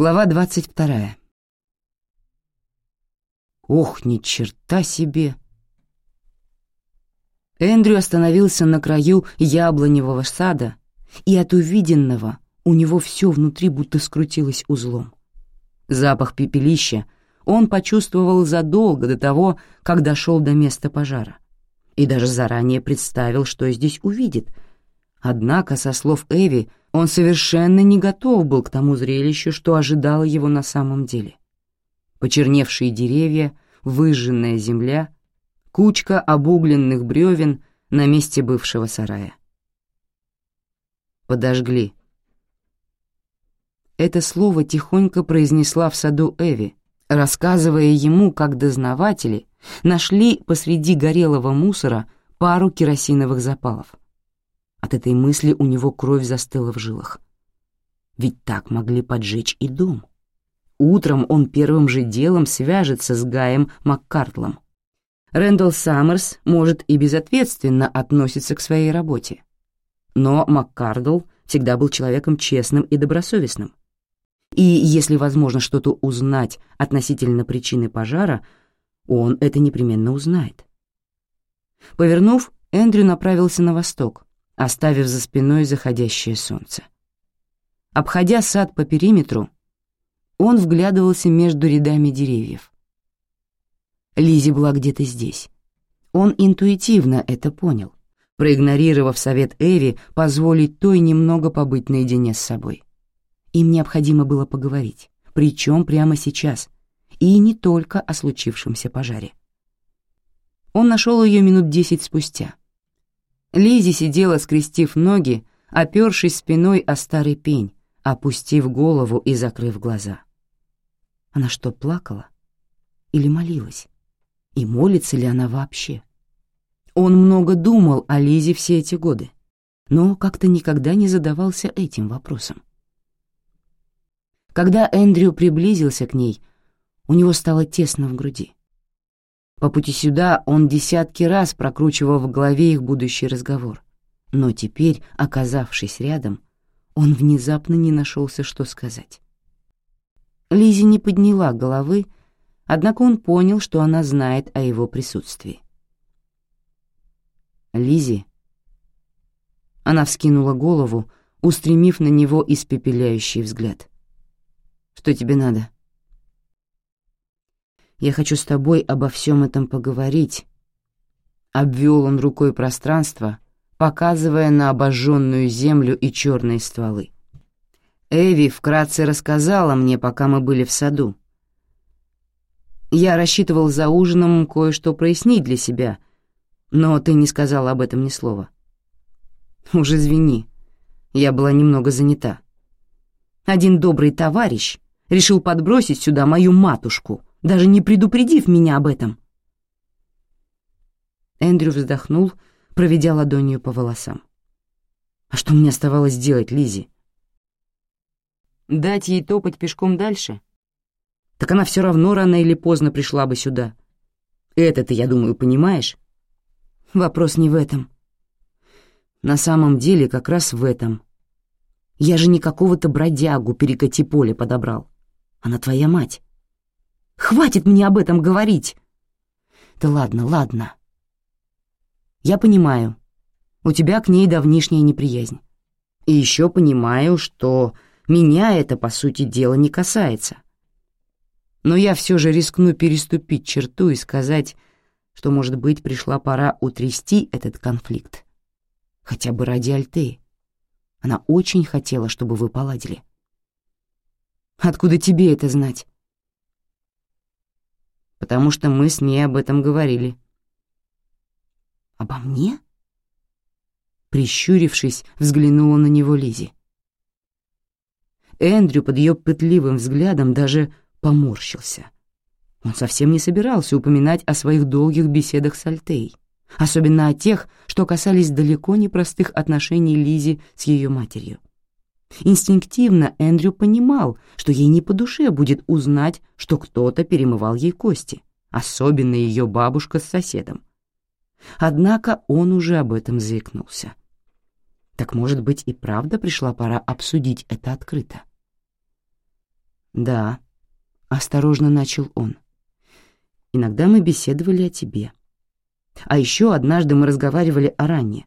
Глава двадцать вторая. Ох, ни черта себе! Эндрю остановился на краю яблоневого сада, и от увиденного у него все внутри будто скрутилось узлом. Запах пепелища он почувствовал задолго до того, как дошел до места пожара, и даже заранее представил, что здесь увидит. Однако, со слов Эви, он совершенно не готов был к тому зрелищу, что ожидало его на самом деле. Почерневшие деревья, выжженная земля — кучка обугленных бревен на месте бывшего сарая. Подожгли. Это слово тихонько произнесла в саду Эви, рассказывая ему, как дознаватели нашли посреди горелого мусора пару керосиновых запалов. От этой мысли у него кровь застыла в жилах. Ведь так могли поджечь и дом. Утром он первым же делом свяжется с Гаем Маккартлом. Рэндалл Саммерс может и безответственно относиться к своей работе. Но Маккардл всегда был человеком честным и добросовестным. И если возможно что-то узнать относительно причины пожара, он это непременно узнает. Повернув, Эндрю направился на восток, оставив за спиной заходящее солнце. Обходя сад по периметру, он вглядывался между рядами деревьев. Лизи была где-то здесь. Он интуитивно это понял, проигнорировав совет Эви позволить той немного побыть наедине с собой. Им необходимо было поговорить, причем прямо сейчас, и не только о случившемся пожаре. Он нашел ее минут десять спустя. Лизи сидела, скрестив ноги, опершись спиной о старый пень, опустив голову и закрыв глаза. Она что, плакала? Или молилась? и молится ли она вообще. Он много думал о Лизе все эти годы, но как-то никогда не задавался этим вопросом. Когда Эндрю приблизился к ней, у него стало тесно в груди. По пути сюда он десятки раз прокручивал в голове их будущий разговор, но теперь, оказавшись рядом, он внезапно не нашелся, что сказать. Лизи не подняла головы, однако он понял, что она знает о его присутствии. Лизи. Она вскинула голову, устремив на него испепеляющий взгляд. «Что тебе надо?» «Я хочу с тобой обо всем этом поговорить», — обвел он рукой пространство, показывая на обожженную землю и черные стволы. Эви вкратце рассказала мне, пока мы были в саду, я рассчитывал за ужином кое-что прояснить для себя, но ты не сказал об этом ни слова. Уж извини, я была немного занята. Один добрый товарищ решил подбросить сюда мою матушку, даже не предупредив меня об этом. Эндрю вздохнул, проведя ладонью по волосам. А что мне оставалось делать, Лизи? Дать ей топать пешком дальше? так она все равно рано или поздно пришла бы сюда. Это ты, я думаю, понимаешь? Вопрос не в этом. На самом деле как раз в этом. Я же не какого-то бродягу перекати поле подобрал. Она твоя мать. Хватит мне об этом говорить. Да ладно, ладно. Я понимаю, у тебя к ней давнишняя неприязнь. И еще понимаю, что меня это, по сути дела, не касается но я все же рискну переступить черту и сказать, что, может быть, пришла пора утрясти этот конфликт. Хотя бы ради Альты. Она очень хотела, чтобы вы поладили. Откуда тебе это знать? Потому что мы с ней об этом говорили. Обо мне? Прищурившись, взглянула на него Лизи. Эндрю под ее пытливым взглядом даже поморщился. Он совсем не собирался упоминать о своих долгих беседах с Альтей, особенно о тех, что касались далеко не простых отношений Лизи с ее матерью. Инстинктивно Эндрю понимал, что ей не по душе будет узнать, что кто-то перемывал ей кости, особенно ее бабушка с соседом. Однако он уже об этом заикнулся. Так, может быть, и правда пришла пора обсудить это открыто. «Да», — осторожно начал он. «Иногда мы беседовали о тебе. А еще однажды мы разговаривали о Ранне,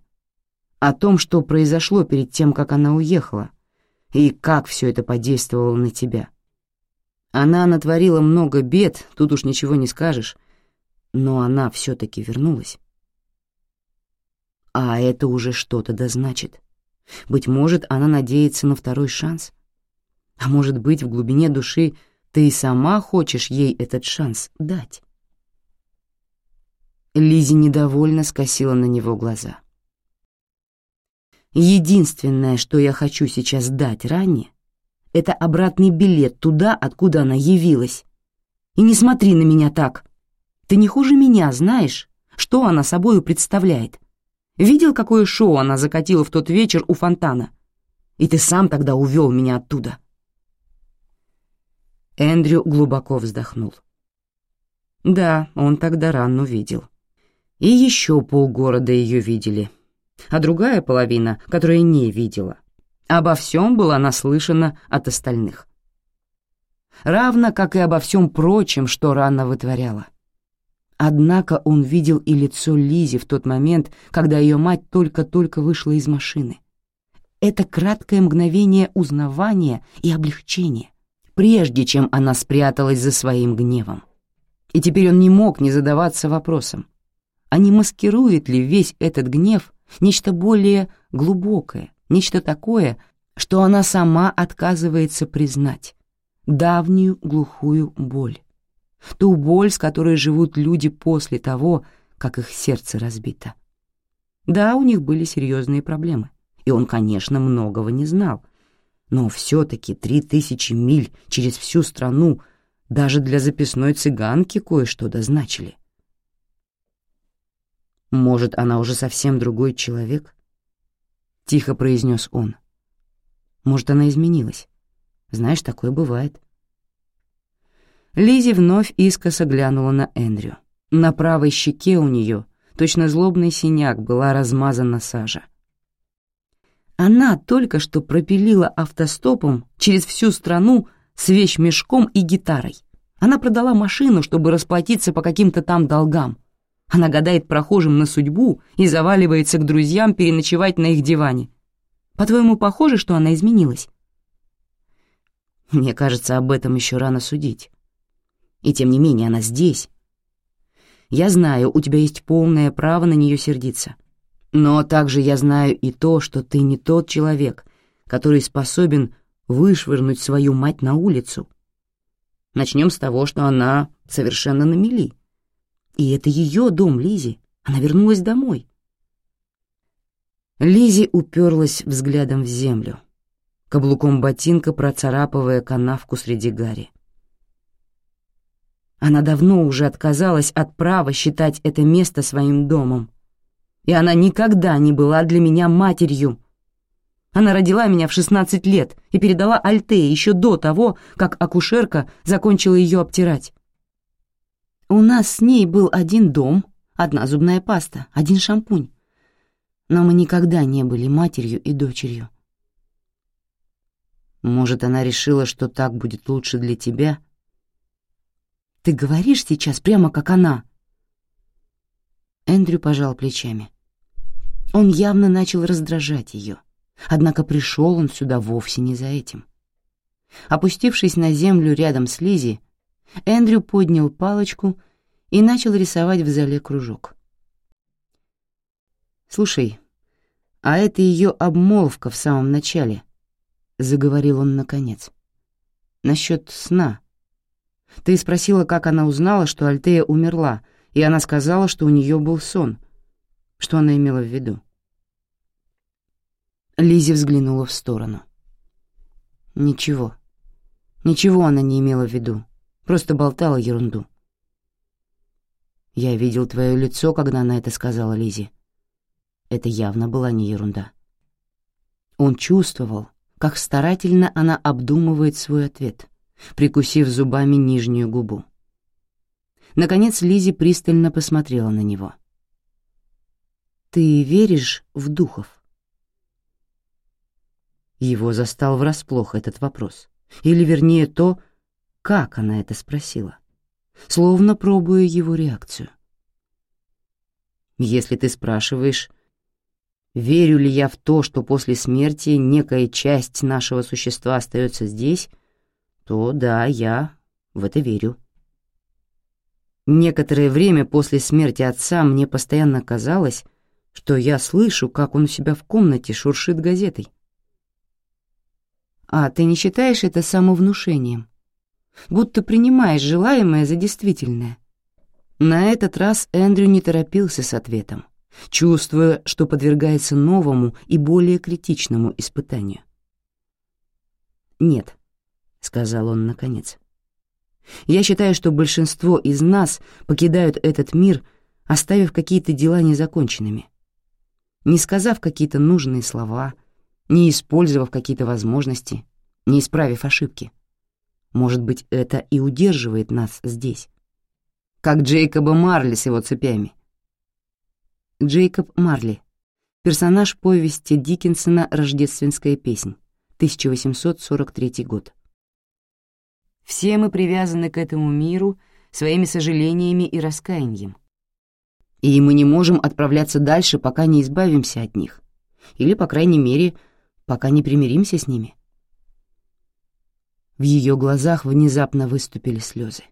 о том, что произошло перед тем, как она уехала, и как все это подействовало на тебя. Она натворила много бед, тут уж ничего не скажешь, но она все-таки вернулась. А это уже что-то да значит. Быть может, она надеется на второй шанс. А может быть, в глубине души ты и сама хочешь ей этот шанс дать. Лизи недовольно скосила на него глаза. Единственное, что я хочу сейчас дать ранее, это обратный билет туда, откуда она явилась. И не смотри на меня так. Ты не хуже меня знаешь, что она собою представляет. Видел, какое шоу она закатила в тот вечер у фонтана? И ты сам тогда увел меня оттуда. Эндрю глубоко вздохнул. Да, он тогда Ранну видел. И еще полгорода ее видели. А другая половина, которая не видела, Обо всем была наслышана от остальных. Равно как и обо всем прочем, что Ранна вытворяла. Однако он видел и лицо Лизи в тот момент, когда ее мать только-только вышла из машины. Это краткое мгновение узнавания и облегчения, прежде чем она спряталась за своим гневом. И теперь он не мог не задаваться вопросом, а не маскирует ли весь этот гнев нечто более глубокое, нечто такое, что она сама отказывается признать, давнюю глухую боль, ту боль, с которой живут люди после того, как их сердце разбито. Да, у них были серьезные проблемы, и он, конечно, многого не знал, но все-таки три тысячи миль через всю страну даже для записной цыганки кое-что дозначили. Может, она уже совсем другой человек, — тихо произнес он. «Может, она изменилась? Знаешь, такое бывает». Лизи вновь искоса глянула на Эндрю. На правой щеке у нее, точно злобный синяк, была размазана сажа. Она только что пропилила автостопом через всю страну с вещмешком и гитарой. Она продала машину, чтобы расплатиться по каким-то там долгам. Она гадает прохожим на судьбу и заваливается к друзьям переночевать на их диване. По-твоему, похоже, что она изменилась? Мне кажется, об этом еще рано судить. И тем не менее она здесь. Я знаю, у тебя есть полное право на нее сердиться. Но также я знаю и то, что ты не тот человек, который способен вышвырнуть свою мать на улицу. Начнем с того, что она совершенно на мели. И это ее дом, Лизи. Она вернулась домой. Лизи уперлась взглядом в землю, каблуком ботинка процарапывая канавку среди гари. Она давно уже отказалась от права считать это место своим домом. И она никогда не была для меня матерью. Она родила меня в 16 лет и передала Альте еще до того, как акушерка закончила ее обтирать. У нас с ней был один дом, одна зубная паста, один шампунь. Но мы никогда не были матерью и дочерью. Может, она решила, что так будет лучше для тебя? Ты говоришь сейчас прямо как она. Эндрю пожал плечами. Он явно начал раздражать ее, однако пришел он сюда вовсе не за этим. Опустившись на землю рядом с Лизи, Эндрю поднял палочку и начал рисовать в зале кружок. «Слушай, а это ее обмолвка в самом начале», — заговорил он наконец. «Насчет сна. Ты спросила, как она узнала, что Альтея умерла, и она сказала, что у нее был сон. Что она имела в виду?» Лизи взглянула в сторону. «Ничего. Ничего она не имела в виду. Просто болтала ерунду. Я видел твое лицо, когда она это сказала Лизе. Это явно была не ерунда. Он чувствовал, как старательно она обдумывает свой ответ, прикусив зубами нижнюю губу. Наконец Лизи пристально посмотрела на него. «Ты веришь в духов?» Его застал врасплох этот вопрос. Или, вернее, то, как она это спросила, словно пробуя его реакцию. Если ты спрашиваешь, верю ли я в то, что после смерти некая часть нашего существа остается здесь, то да, я в это верю. Некоторое время после смерти отца мне постоянно казалось, что я слышу, как он у себя в комнате шуршит газетой. А ты не считаешь это самовнушением? Будто принимаешь желаемое за действительное. На этот раз Эндрю не торопился с ответом, чувствуя, что подвергается новому и более критичному испытанию. «Нет», — сказал он наконец. Я считаю, что большинство из нас покидают этот мир, оставив какие-то дела незаконченными. Не сказав какие-то нужные слова, не использовав какие-то возможности, не исправив ошибки. Может быть, это и удерживает нас здесь. Как Джейкоба Марли с его цепями. Джейкоб Марли. Персонаж повести Диккенсона «Рождественская песнь», 1843 год. Все мы привязаны к этому миру своими сожалениями и раскаянием. И мы не можем отправляться дальше, пока не избавимся от них. Или, по крайней мере, пока не примиримся с ними. В ее глазах внезапно выступили слезы.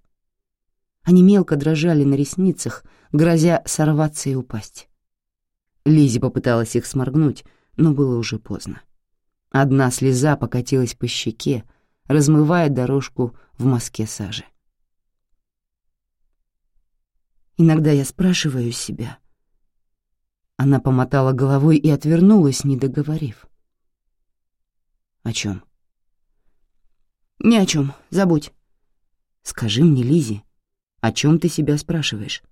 Они мелко дрожали на ресницах, грозя сорваться и упасть. Лизи попыталась их сморгнуть, но было уже поздно. Одна слеза покатилась по щеке, размывая дорожку в мазке сажи. Иногда я спрашиваю себя. Она помотала головой и отвернулась, не договорив. О чем? Ни о чем, забудь. Скажи мне, Лизи, о чем ты себя спрашиваешь?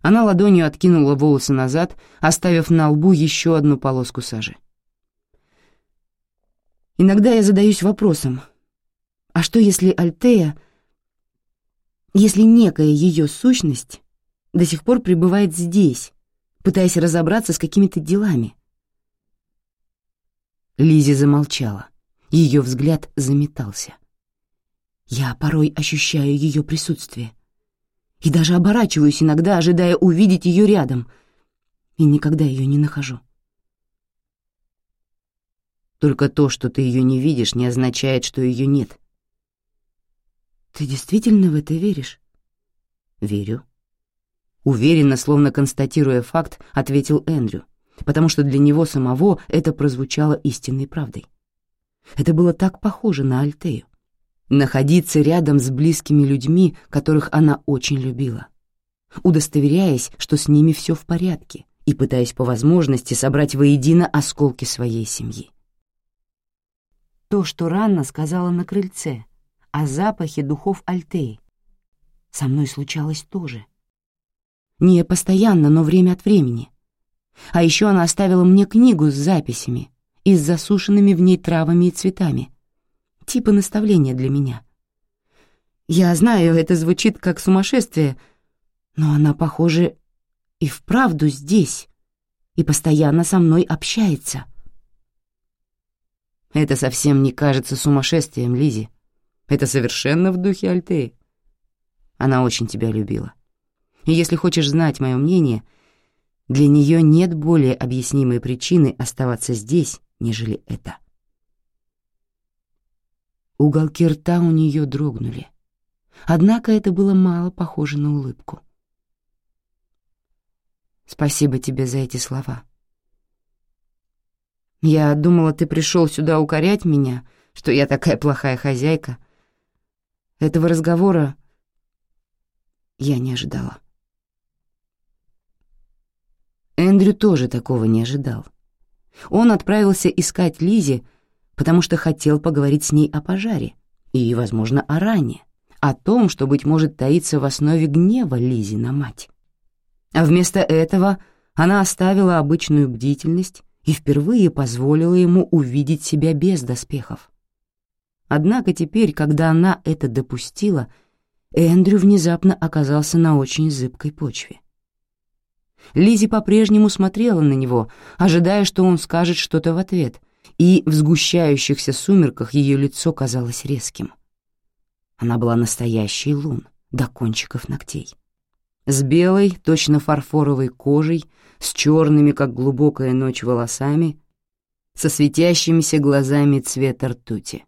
Она ладонью откинула волосы назад, оставив на лбу еще одну полоску сажи. Иногда я задаюсь вопросом, а что если Альтея, если некая ее сущность до сих пор пребывает здесь, пытаясь разобраться с какими-то делами? Лизи замолчала, ее взгляд заметался. Я порой ощущаю ее присутствие и даже оборачиваюсь иногда, ожидая увидеть ее рядом, и никогда ее не нахожу. Только то, что ты ее не видишь, не означает, что ее нет. Ты действительно в это веришь? Верю. Уверенно, словно констатируя факт, ответил Эндрю, потому что для него самого это прозвучало истинной правдой. Это было так похоже на Альтею. Находиться рядом с близкими людьми, которых она очень любила, удостоверяясь, что с ними все в порядке, и пытаясь по возможности собрать воедино осколки своей семьи то, что Ранна сказала на крыльце, о запахе духов Альтеи. Со мной случалось тоже. Не постоянно, но время от времени. А еще она оставила мне книгу с записями и с засушенными в ней травами и цветами. Типа наставления для меня. Я знаю, это звучит как сумасшествие, но она, похоже, и вправду здесь, и постоянно со мной общается. Это совсем не кажется сумасшествием, Лизи. Это совершенно в духе Альтеи. Она очень тебя любила. И если хочешь знать мое мнение, для нее нет более объяснимой причины оставаться здесь, нежели это. Уголки рта у нее дрогнули. Однако это было мало похоже на улыбку. «Спасибо тебе за эти слова», я думала, ты пришел сюда укорять меня, что я такая плохая хозяйка. Этого разговора я не ожидала. Эндрю тоже такого не ожидал. Он отправился искать Лизи, потому что хотел поговорить с ней о пожаре и, возможно, о ране, о том, что, быть может, таится в основе гнева Лизи на мать. А вместо этого она оставила обычную бдительность и впервые позволила ему увидеть себя без доспехов. Однако теперь, когда она это допустила, Эндрю внезапно оказался на очень зыбкой почве. Лизи по-прежнему смотрела на него, ожидая, что он скажет что-то в ответ, и в сгущающихся сумерках ее лицо казалось резким, Она была настоящей лун, до кончиков ногтей. С белой, точно фарфоровой кожей, с черными, как глубокая ночь, волосами, со светящимися глазами цвета ртути.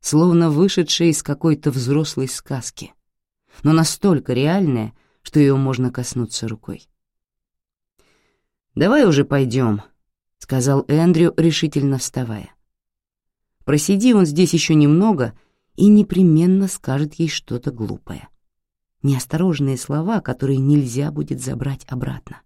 Словно вышедшая из какой-то взрослой сказки, но настолько реальная, что ее можно коснуться рукой. «Давай уже пойдем», — сказал Эндрю, решительно вставая. «Просиди он здесь еще немного и непременно скажет ей что-то глупое. Неосторожные слова, которые нельзя будет забрать обратно.